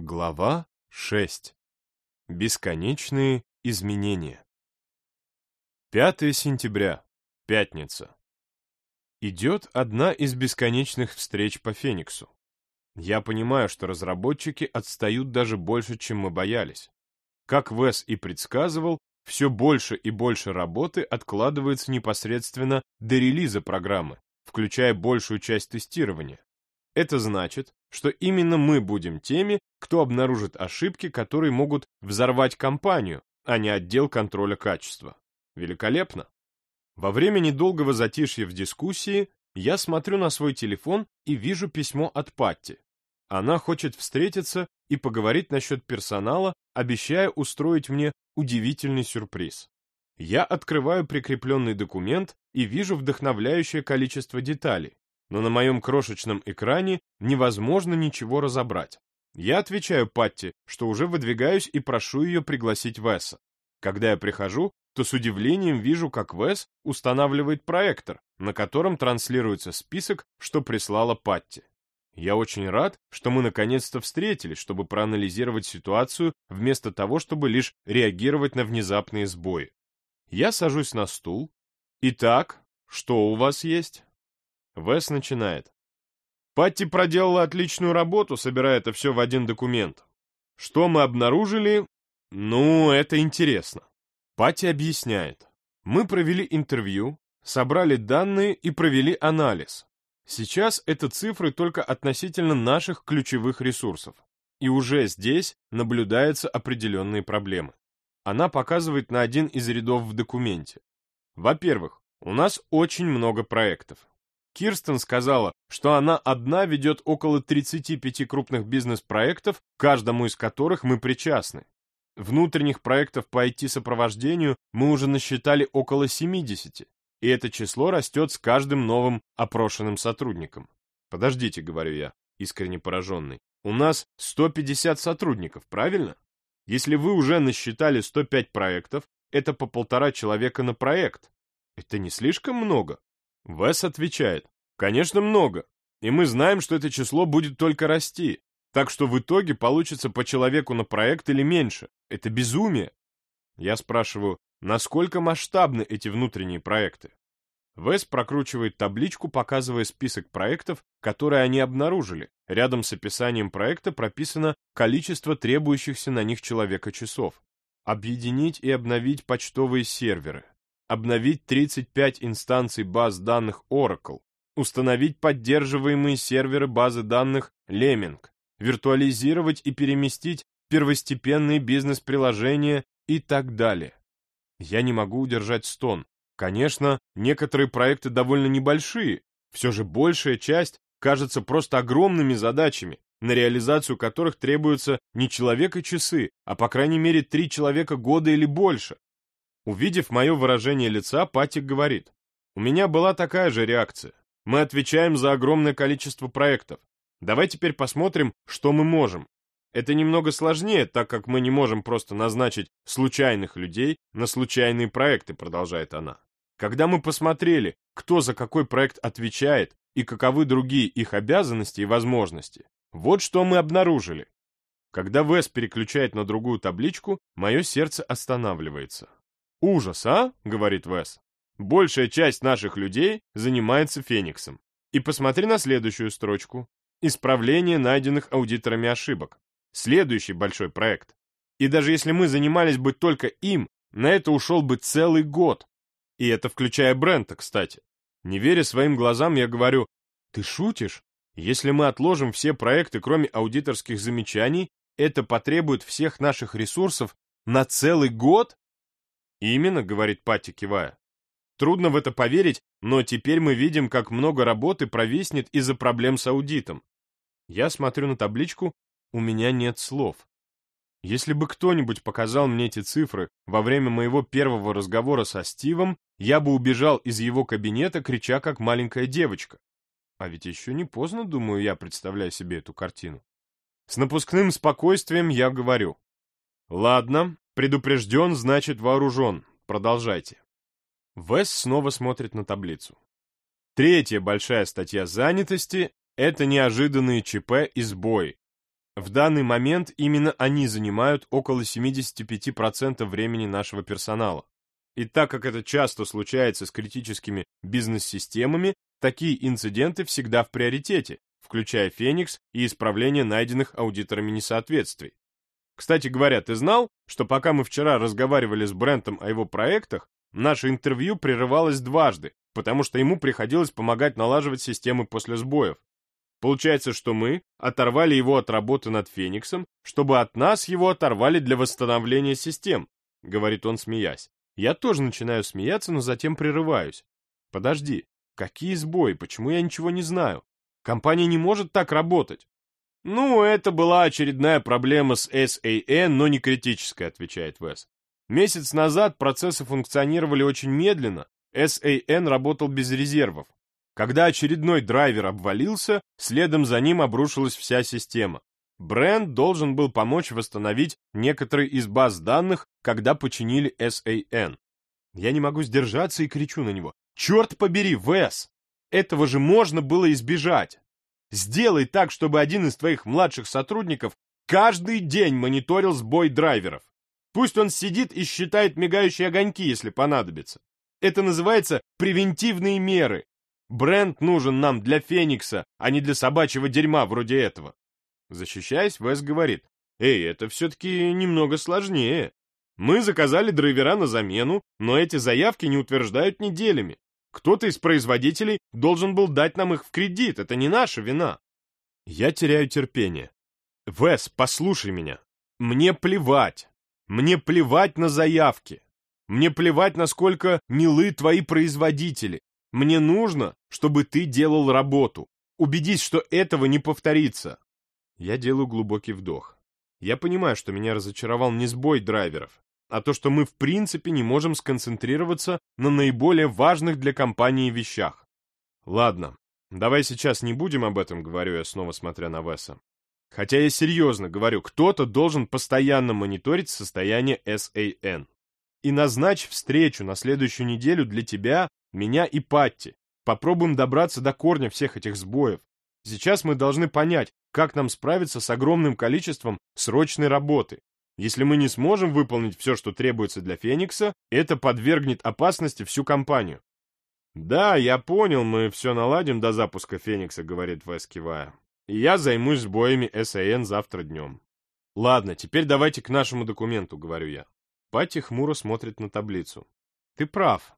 Глава 6. Бесконечные изменения. 5 сентября. Пятница. Идет одна из бесконечных встреч по Фениксу. Я понимаю, что разработчики отстают даже больше, чем мы боялись. Как Вес и предсказывал, все больше и больше работы откладывается непосредственно до релиза программы, включая большую часть тестирования. Это значит, что именно мы будем теми, кто обнаружит ошибки, которые могут взорвать компанию, а не отдел контроля качества. Великолепно! Во время недолгого затишья в дискуссии я смотрю на свой телефон и вижу письмо от Патти. Она хочет встретиться и поговорить насчет персонала, обещая устроить мне удивительный сюрприз. Я открываю прикрепленный документ и вижу вдохновляющее количество деталей, но на моем крошечном экране невозможно ничего разобрать. Я отвечаю Патти, что уже выдвигаюсь и прошу ее пригласить Веса. Когда я прихожу, то с удивлением вижу, как Вес устанавливает проектор, на котором транслируется список, что прислала Патти. Я очень рад, что мы наконец-то встретились, чтобы проанализировать ситуацию, вместо того, чтобы лишь реагировать на внезапные сбои. Я сажусь на стул. Итак, что у вас есть? Вес начинает. Патти проделала отличную работу, собирая это все в один документ. Что мы обнаружили? Ну, это интересно. Патти объясняет. Мы провели интервью, собрали данные и провели анализ. Сейчас это цифры только относительно наших ключевых ресурсов. И уже здесь наблюдаются определенные проблемы. Она показывает на один из рядов в документе. Во-первых, у нас очень много проектов. Кирстен сказала, что она одна ведет около 35 крупных бизнес-проектов, каждому из которых мы причастны. Внутренних проектов по IT-сопровождению мы уже насчитали около 70, и это число растет с каждым новым опрошенным сотрудником. Подождите, говорю я, искренне пораженный. У нас 150 сотрудников, правильно? Если вы уже насчитали 105 проектов, это по полтора человека на проект. Это не слишком много? Вес отвечает, конечно, много, и мы знаем, что это число будет только расти, так что в итоге получится по человеку на проект или меньше. Это безумие. Я спрашиваю, насколько масштабны эти внутренние проекты? Вес прокручивает табличку, показывая список проектов, которые они обнаружили. Рядом с описанием проекта прописано количество требующихся на них человека часов. Объединить и обновить почтовые серверы, обновить 35 инстанций баз данных Oracle, установить поддерживаемые серверы базы данных Lemming, виртуализировать и переместить первостепенные бизнес-приложения и так далее. Я не могу удержать стон. Конечно, некоторые проекты довольно небольшие, все же большая часть кажется просто огромными задачами, на реализацию которых требуется не человека часы, а по крайней мере три человека года или больше. Увидев мое выражение лица, Патик говорит, «У меня была такая же реакция. Мы отвечаем за огромное количество проектов. Давай теперь посмотрим, что мы можем. Это немного сложнее, так как мы не можем просто назначить случайных людей на случайные проекты, продолжает она. Когда мы посмотрели, кто за какой проект отвечает и каковы другие их обязанности и возможности, вот что мы обнаружили. Когда Вес переключает на другую табличку, мое сердце останавливается. «Ужас, а?» — говорит Вес. «Большая часть наших людей занимается Фениксом. И посмотри на следующую строчку. Исправление найденных аудиторами ошибок. Следующий большой проект. И даже если мы занимались бы только им, на это ушел бы целый год. И это включая Брента, кстати. Не веря своим глазам, я говорю, ты шутишь? Если мы отложим все проекты, кроме аудиторских замечаний, это потребует всех наших ресурсов на целый год? «Именно», — говорит Патти, кивая. Трудно в это поверить, но теперь мы видим, как много работы провиснет из-за проблем с аудитом. Я смотрю на табличку, у меня нет слов. Если бы кто-нибудь показал мне эти цифры во время моего первого разговора со Стивом, я бы убежал из его кабинета, крича как маленькая девочка. А ведь еще не поздно, думаю я, представляя себе эту картину. С напускным спокойствием я говорю. Ладно, Предупрежден, значит вооружен. Продолжайте. Вес снова смотрит на таблицу. Третья большая статья занятости – это неожиданные ЧП и сбои. В данный момент именно они занимают около 75% времени нашего персонала. И так как это часто случается с критическими бизнес-системами, такие инциденты всегда в приоритете, включая Феникс и исправление найденных аудиторами несоответствий. Кстати говоря, ты знал, что пока мы вчера разговаривали с Брентом о его проектах, наше интервью прерывалось дважды, потому что ему приходилось помогать налаживать системы после сбоев. Получается, что мы оторвали его от работы над Фениксом, чтобы от нас его оторвали для восстановления систем, говорит он, смеясь. Я тоже начинаю смеяться, но затем прерываюсь. Подожди, какие сбои, почему я ничего не знаю? Компания не может так работать. Ну, это была очередная проблема с SAN, но не критическая, отвечает Вес. Месяц назад процессы функционировали очень медленно, SAN работал без резервов. Когда очередной драйвер обвалился, следом за ним обрушилась вся система. Бренд должен был помочь восстановить некоторые из баз данных, когда починили SAN. Я не могу сдержаться и кричу на него. «Черт побери, Вес! Этого же можно было избежать! Сделай так, чтобы один из твоих младших сотрудников каждый день мониторил сбой драйверов. Пусть он сидит и считает мигающие огоньки, если понадобится. Это называется превентивные меры. Бренд нужен нам для Феникса, а не для собачьего дерьма вроде этого. Защищаясь, Вес говорит, «Эй, это все-таки немного сложнее. Мы заказали драйвера на замену, но эти заявки не утверждают неделями. Кто-то из производителей должен был дать нам их в кредит, это не наша вина». Я теряю терпение. «Вес, послушай меня. Мне плевать. Мне плевать на заявки. Мне плевать, насколько милы твои производители. Мне нужно, чтобы ты делал работу. Убедись, что этого не повторится. Я делаю глубокий вдох. Я понимаю, что меня разочаровал не сбой драйверов, а то, что мы в принципе не можем сконцентрироваться на наиболее важных для компании вещах. Ладно, давай сейчас не будем об этом, говорю я, снова смотря на Веса. Хотя я серьезно говорю, кто-то должен постоянно мониторить состояние SAN. И назначь встречу на следующую неделю для тебя, меня и Патти. Попробуем добраться до корня всех этих сбоев. Сейчас мы должны понять, как нам справиться с огромным количеством срочной работы. Если мы не сможем выполнить все, что требуется для Феникса, это подвергнет опасности всю компанию. «Да, я понял, мы все наладим до запуска Феникса», — говорит Вес, кивая. «И я займусь сбоями САН завтра днем». «Ладно, теперь давайте к нашему документу», — говорю я. Пати хмуро смотрит на таблицу. «Ты прав.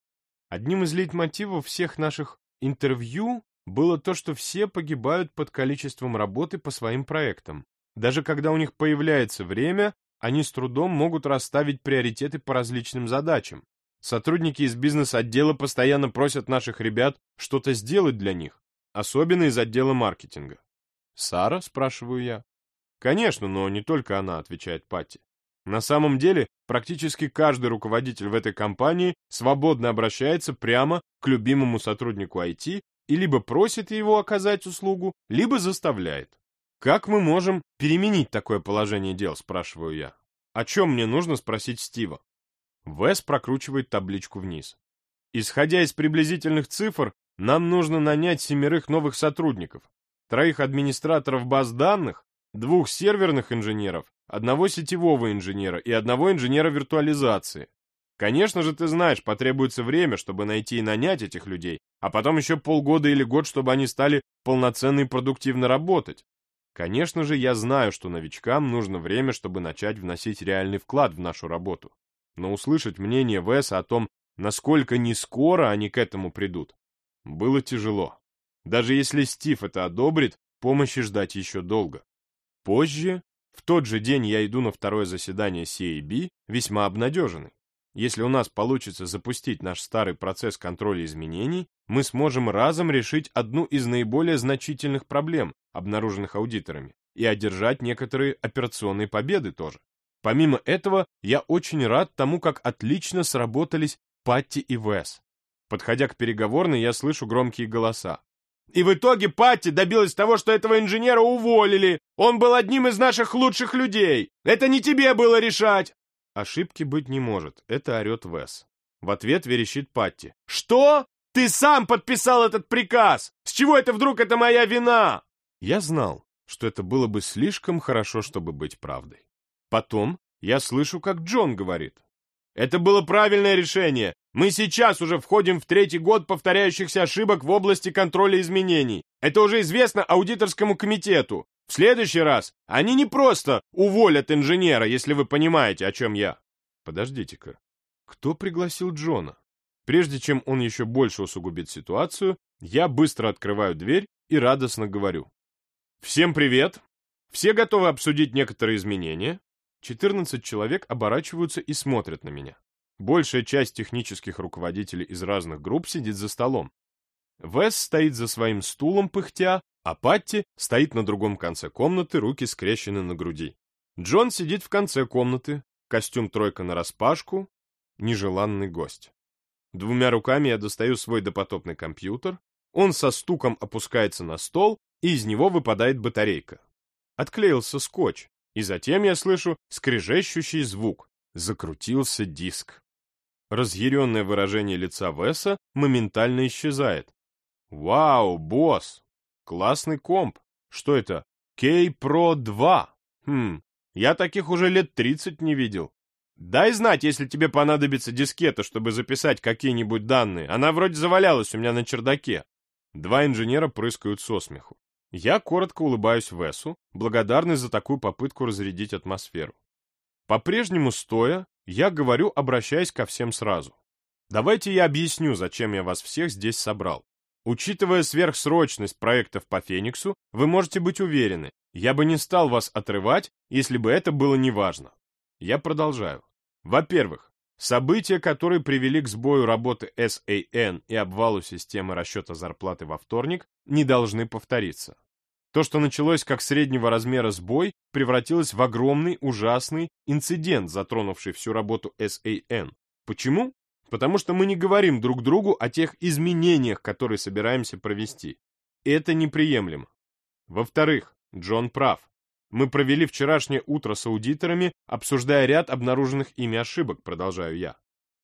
Одним из лейтмотивов всех наших интервью было то, что все погибают под количеством работы по своим проектам. Даже когда у них появляется время, они с трудом могут расставить приоритеты по различным задачам. Сотрудники из бизнес-отдела постоянно просят наших ребят что-то сделать для них, особенно из отдела маркетинга. «Сара?» — спрашиваю я. «Конечно, но не только она», — отвечает Патти. На самом деле, практически каждый руководитель в этой компании свободно обращается прямо к любимому сотруднику IT и либо просит его оказать услугу, либо заставляет. Как мы можем переменить такое положение дел, спрашиваю я. О чем мне нужно спросить Стива? Вес прокручивает табличку вниз. Исходя из приблизительных цифр, нам нужно нанять семерых новых сотрудников, троих администраторов баз данных, двух серверных инженеров, одного сетевого инженера и одного инженера виртуализации. Конечно же, ты знаешь, потребуется время, чтобы найти и нанять этих людей, а потом еще полгода или год, чтобы они стали полноценно и продуктивно работать. Конечно же, я знаю, что новичкам нужно время, чтобы начать вносить реальный вклад в нашу работу. Но услышать мнение Веса о том, насколько не скоро они к этому придут, было тяжело. Даже если Стив это одобрит, помощи ждать еще долго. Позже, в тот же день я иду на второе заседание CAB, весьма обнадеженный. Если у нас получится запустить наш старый процесс контроля изменений, мы сможем разом решить одну из наиболее значительных проблем, обнаруженных аудиторами, и одержать некоторые операционные победы тоже. Помимо этого, я очень рад тому, как отлично сработались Патти и Вес. Подходя к переговорной, я слышу громкие голоса. И в итоге Патти добилась того, что этого инженера уволили. Он был одним из наших лучших людей. Это не тебе было решать. Ошибки быть не может. Это орет Вес. В ответ верещит Патти. Что? Ты сам подписал этот приказ! С чего это вдруг это моя вина? Я знал, что это было бы слишком хорошо, чтобы быть правдой. Потом я слышу, как Джон говорит. Это было правильное решение. Мы сейчас уже входим в третий год повторяющихся ошибок в области контроля изменений. Это уже известно аудиторскому комитету. В следующий раз они не просто уволят инженера, если вы понимаете, о чем я. Подождите-ка. Кто пригласил Джона? Прежде чем он еще больше усугубит ситуацию, я быстро открываю дверь и радостно говорю. Всем привет! Все готовы обсудить некоторые изменения? 14 человек оборачиваются и смотрят на меня. Большая часть технических руководителей из разных групп сидит за столом. Вес стоит за своим стулом, пыхтя, а Патти стоит на другом конце комнаты, руки скрещены на груди. Джон сидит в конце комнаты, костюм тройка нараспашку, нежеланный гость. Двумя руками я достаю свой допотопный компьютер, он со стуком опускается на стол, и из него выпадает батарейка. Отклеился скотч, и затем я слышу скрежещущий звук. Закрутился диск. Разъяренное выражение лица Веса моментально исчезает. «Вау, босс! Классный комп! Что это? K-Pro 2! Хм, я таких уже лет 30 не видел. Дай знать, если тебе понадобится дискета, чтобы записать какие-нибудь данные. Она вроде завалялась у меня на чердаке». Два инженера прыскают со смеху. Я коротко улыбаюсь Весу, благодарный за такую попытку разрядить атмосферу. По-прежнему стоя, я говорю, обращаясь ко всем сразу. Давайте я объясню, зачем я вас всех здесь собрал. Учитывая сверхсрочность проектов по Фениксу, вы можете быть уверены, я бы не стал вас отрывать, если бы это было неважно. Я продолжаю. Во-первых, события, которые привели к сбою работы SAN и обвалу системы расчета зарплаты во вторник, не должны повториться. То, что началось как среднего размера сбой, превратилось в огромный, ужасный инцидент, затронувший всю работу SAN. Почему? Потому что мы не говорим друг другу о тех изменениях, которые собираемся провести. Это неприемлемо. Во-вторых, Джон прав. Мы провели вчерашнее утро с аудиторами, обсуждая ряд обнаруженных ими ошибок, продолжаю я.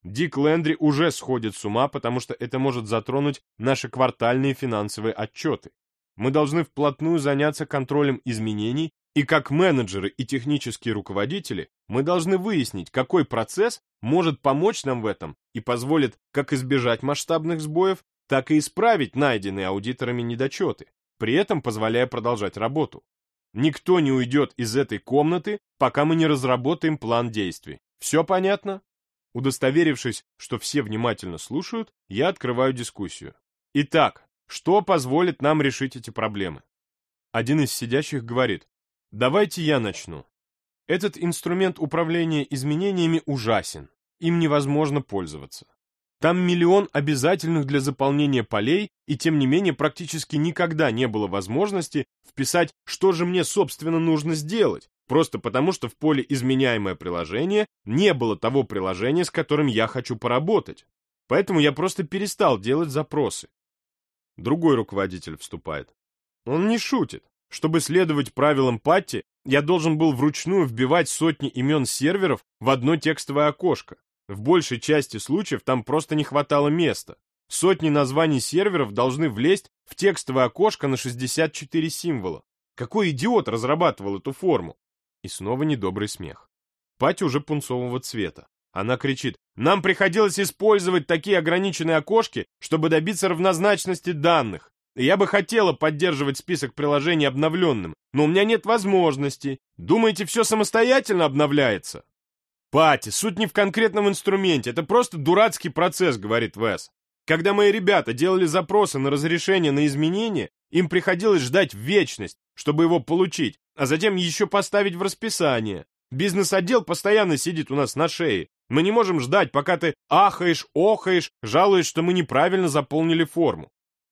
Дик Лендри уже сходит с ума, потому что это может затронуть наши квартальные финансовые отчеты. Мы должны вплотную заняться контролем изменений, и как менеджеры и технические руководители мы должны выяснить, какой процесс может помочь нам в этом и позволит как избежать масштабных сбоев, так и исправить найденные аудиторами недочеты, при этом позволяя продолжать работу. Никто не уйдет из этой комнаты, пока мы не разработаем план действий. Все понятно? Удостоверившись, что все внимательно слушают, я открываю дискуссию. Итак, что позволит нам решить эти проблемы? Один из сидящих говорит, давайте я начну. Этот инструмент управления изменениями ужасен, им невозможно пользоваться. Там миллион обязательных для заполнения полей, и тем не менее практически никогда не было возможности вписать, что же мне, собственно, нужно сделать, просто потому что в поле «Изменяемое приложение» не было того приложения, с которым я хочу поработать. Поэтому я просто перестал делать запросы. Другой руководитель вступает. Он не шутит. Чтобы следовать правилам Патти, я должен был вручную вбивать сотни имен серверов в одно текстовое окошко. В большей части случаев там просто не хватало места. Сотни названий серверов должны влезть в текстовое окошко на 64 символа. Какой идиот разрабатывал эту форму? И снова недобрый смех. Пати уже пунцового цвета. Она кричит, нам приходилось использовать такие ограниченные окошки, чтобы добиться равнозначности данных. Я бы хотела поддерживать список приложений обновленным, но у меня нет возможности. Думаете, все самостоятельно обновляется? Пати, суть не в конкретном инструменте, это просто дурацкий процесс, говорит Вес. Когда мои ребята делали запросы на разрешение на изменения, им приходилось ждать вечность, чтобы его получить, а затем еще поставить в расписание. Бизнес-отдел постоянно сидит у нас на шее. Мы не можем ждать, пока ты ахаешь, охаешь, жалуясь, что мы неправильно заполнили форму.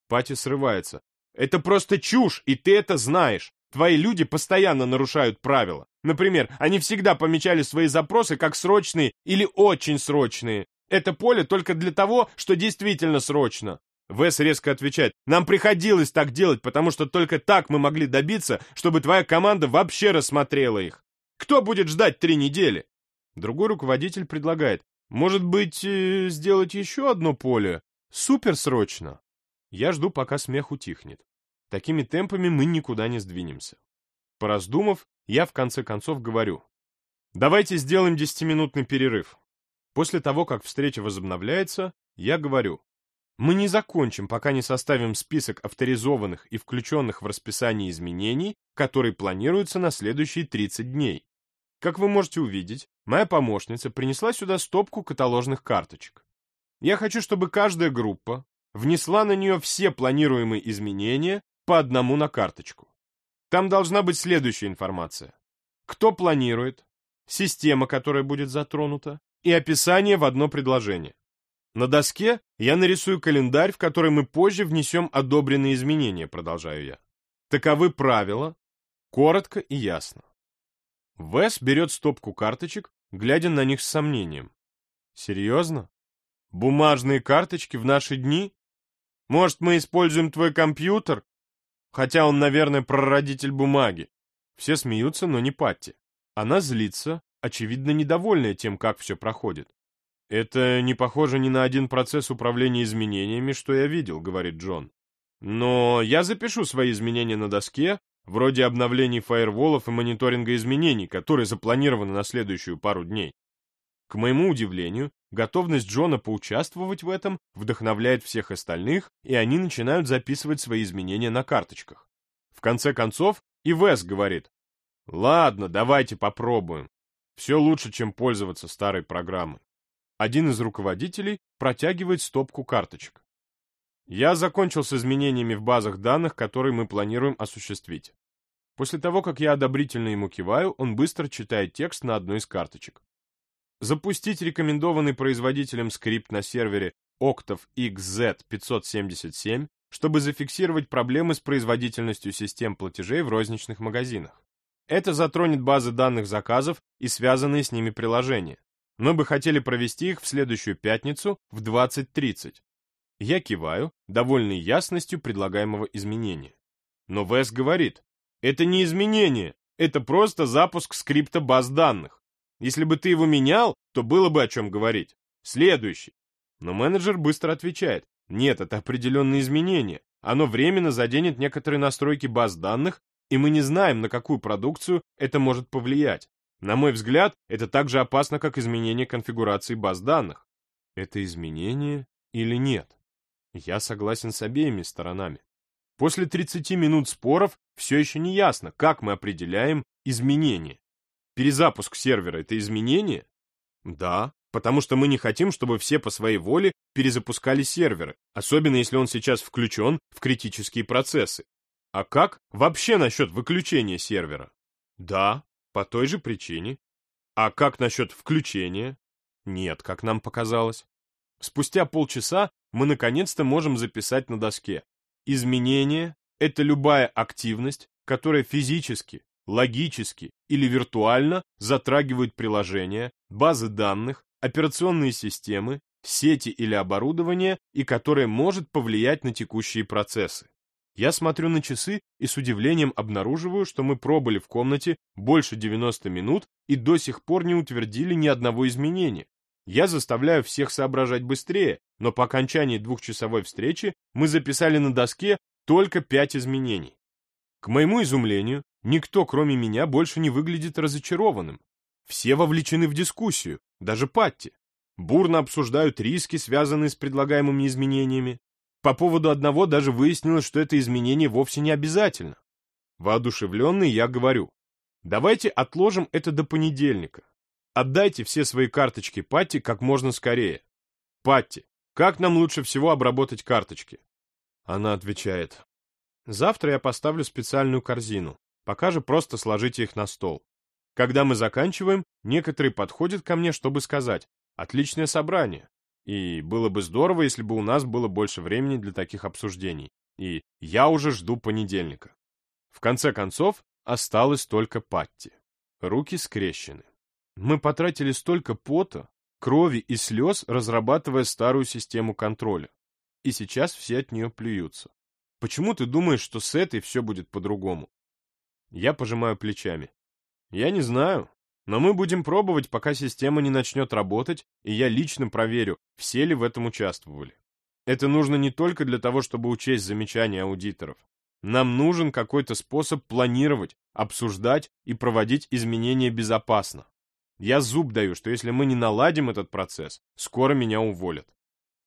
Пати срывается. Это просто чушь, и ты это знаешь. Твои люди постоянно нарушают правила. Например, они всегда помечали свои запросы как срочные или очень срочные. Это поле только для того, что действительно срочно. Вес резко отвечает, нам приходилось так делать, потому что только так мы могли добиться, чтобы твоя команда вообще рассмотрела их. Кто будет ждать три недели? Другой руководитель предлагает, может быть, э, сделать еще одно поле? Суперсрочно. Я жду, пока смех утихнет. Такими темпами мы никуда не сдвинемся. Пораздумав, я в конце концов говорю. Давайте сделаем десятиминутный перерыв. После того, как встреча возобновляется, я говорю. Мы не закончим, пока не составим список авторизованных и включенных в расписание изменений, которые планируются на следующие 30 дней. Как вы можете увидеть, моя помощница принесла сюда стопку каталожных карточек. Я хочу, чтобы каждая группа внесла на нее все планируемые изменения по одному на карточку. Там должна быть следующая информация. Кто планирует, система, которая будет затронута, и описание в одно предложение. На доске я нарисую календарь, в который мы позже внесем одобренные изменения, продолжаю я. Таковы правила, коротко и ясно. Вес берет стопку карточек, глядя на них с сомнением. Серьезно? Бумажные карточки в наши дни? Может, мы используем твой компьютер? Хотя он, наверное, прародитель бумаги. Все смеются, но не Патти. Она злится, очевидно, недовольная тем, как все проходит. «Это не похоже ни на один процесс управления изменениями, что я видел», — говорит Джон. «Но я запишу свои изменения на доске, вроде обновлений фаерволов и мониторинга изменений, которые запланированы на следующую пару дней. К моему удивлению, готовность Джона поучаствовать в этом вдохновляет всех остальных, и они начинают записывать свои изменения на карточках. В конце концов, и Вес говорит, «Ладно, давайте попробуем. Все лучше, чем пользоваться старой программой». Один из руководителей протягивает стопку карточек. Я закончил с изменениями в базах данных, которые мы планируем осуществить. После того, как я одобрительно ему киваю, он быстро читает текст на одной из карточек. Запустить рекомендованный производителем скрипт на сервере Octave XZ577, чтобы зафиксировать проблемы с производительностью систем платежей в розничных магазинах. Это затронет базы данных заказов и связанные с ними приложения. Мы бы хотели провести их в следующую пятницу в 20.30. Я киваю, довольный ясностью предлагаемого изменения. Но Вес говорит, это не изменение, это просто запуск скрипта баз данных. Если бы ты его менял, то было бы о чем говорить. Следующий. Но менеджер быстро отвечает, нет, это определенные изменения. Оно временно заденет некоторые настройки баз данных, и мы не знаем, на какую продукцию это может повлиять. На мой взгляд, это так же опасно, как изменение конфигурации баз данных. Это изменение или нет? Я согласен с обеими сторонами. После 30 минут споров все еще не ясно, как мы определяем изменение. Перезапуск сервера — это изменение? Да, потому что мы не хотим, чтобы все по своей воле перезапускали серверы, особенно если он сейчас включен в критические процессы. А как вообще насчет выключения сервера? Да, по той же причине. А как насчет включения? Нет, как нам показалось. Спустя полчаса мы наконец-то можем записать на доске. Изменение — это любая активность, которая физически, логически или виртуально затрагивает приложения, базы данных, операционные системы, сети или оборудование и которая может повлиять на текущие процессы. Я смотрю на часы и с удивлением обнаруживаю, что мы пробыли в комнате больше 90 минут и до сих пор не утвердили ни одного изменения. Я заставляю всех соображать быстрее, но по окончании двухчасовой встречи мы записали на доске только пять изменений. К моему изумлению, никто, кроме меня, больше не выглядит разочарованным. Все вовлечены в дискуссию, даже Патти. Бурно обсуждают риски, связанные с предлагаемыми изменениями. По поводу одного даже выяснилось, что это изменение вовсе не обязательно. Воодушевленный я говорю, давайте отложим это до понедельника. Отдайте все свои карточки Патти как можно скорее. Патти, как нам лучше всего обработать карточки? Она отвечает, завтра я поставлю специальную корзину, пока же просто сложите их на стол. Когда мы заканчиваем, некоторые подходят ко мне, чтобы сказать, отличное собрание, и было бы здорово, если бы у нас было больше времени для таких обсуждений. И я уже жду понедельника. В конце концов, осталось только Патти. Руки скрещены. Мы потратили столько пота, крови и слез, разрабатывая старую систему контроля. И сейчас все от нее плюются. Почему ты думаешь, что с этой все будет по-другому? Я пожимаю плечами. Я не знаю. Но мы будем пробовать, пока система не начнет работать, и я лично проверю, все ли в этом участвовали. Это нужно не только для того, чтобы учесть замечания аудиторов, Нам нужен какой-то способ планировать, обсуждать и проводить изменения безопасно. Я зуб даю, что если мы не наладим этот процесс, скоро меня уволят.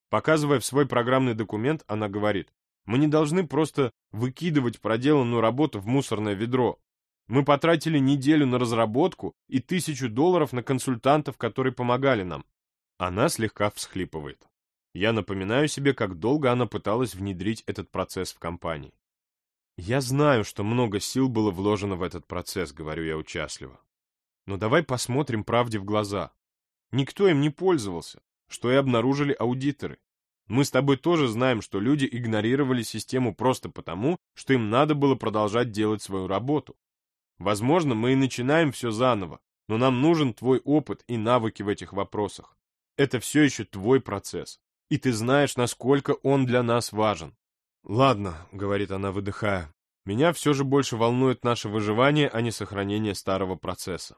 Показывая в свой программный документ, она говорит, мы не должны просто выкидывать проделанную работу в мусорное ведро. Мы потратили неделю на разработку и тысячу долларов на консультантов, которые помогали нам. Она слегка всхлипывает. Я напоминаю себе, как долго она пыталась внедрить этот процесс в компании. «Я знаю, что много сил было вложено в этот процесс», — говорю я участливо. «Но давай посмотрим правде в глаза. Никто им не пользовался, что и обнаружили аудиторы. Мы с тобой тоже знаем, что люди игнорировали систему просто потому, что им надо было продолжать делать свою работу. Возможно, мы и начинаем все заново, но нам нужен твой опыт и навыки в этих вопросах. Это все еще твой процесс, и ты знаешь, насколько он для нас важен. «Ладно», — говорит она, выдыхая, — «меня все же больше волнует наше выживание, а не сохранение старого процесса».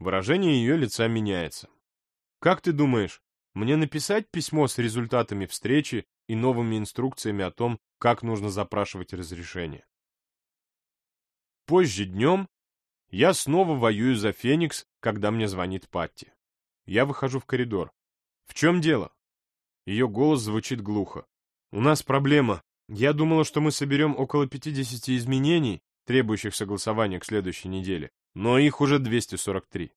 Выражение ее лица меняется. «Как ты думаешь, мне написать письмо с результатами встречи и новыми инструкциями о том, как нужно запрашивать разрешение?» Позже днем я снова воюю за Феникс, когда мне звонит Патти. Я выхожу в коридор. «В чем дело?» Ее голос звучит глухо. У нас проблема. Я думала, что мы соберем около 50 изменений, требующих согласования к следующей неделе, но их уже 243.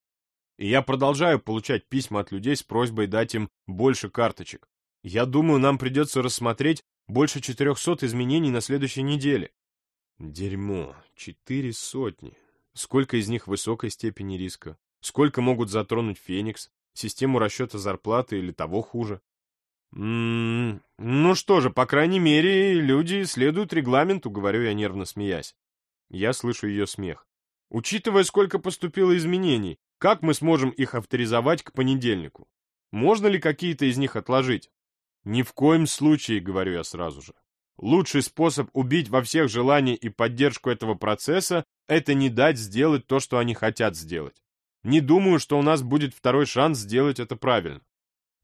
И я продолжаю получать письма от людей с просьбой дать им больше карточек. Я думаю, нам придется рассмотреть больше 400 изменений на следующей неделе. Дерьмо. Четыре сотни. Сколько из них высокой степени риска? Сколько могут затронуть Феникс, систему расчета зарплаты или того хуже? «М -м, ну что же, по крайней мере, люди следуют регламенту», — говорю я, нервно смеясь. Я слышу ее смех. «Учитывая, сколько поступило изменений, как мы сможем их авторизовать к понедельнику? Можно ли какие-то из них отложить?» «Ни в коем случае», — говорю я сразу же. «Лучший способ убить во всех желание и поддержку этого процесса — это не дать сделать то, что они хотят сделать. Не думаю, что у нас будет второй шанс сделать это правильно.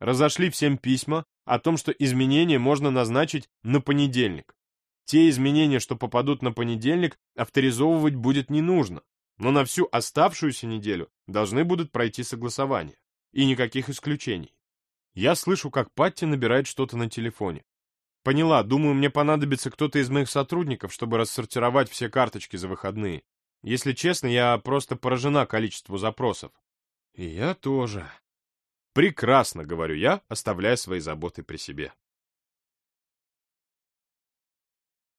Разошли всем письма, о том, что изменения можно назначить на понедельник. Те изменения, что попадут на понедельник, авторизовывать будет не нужно, но на всю оставшуюся неделю должны будут пройти согласование. И никаких исключений. Я слышу, как Патти набирает что-то на телефоне. Поняла, думаю, мне понадобится кто-то из моих сотрудников, чтобы рассортировать все карточки за выходные. Если честно, я просто поражена количеству запросов. И я тоже. Прекрасно, говорю я, оставляя свои заботы при себе.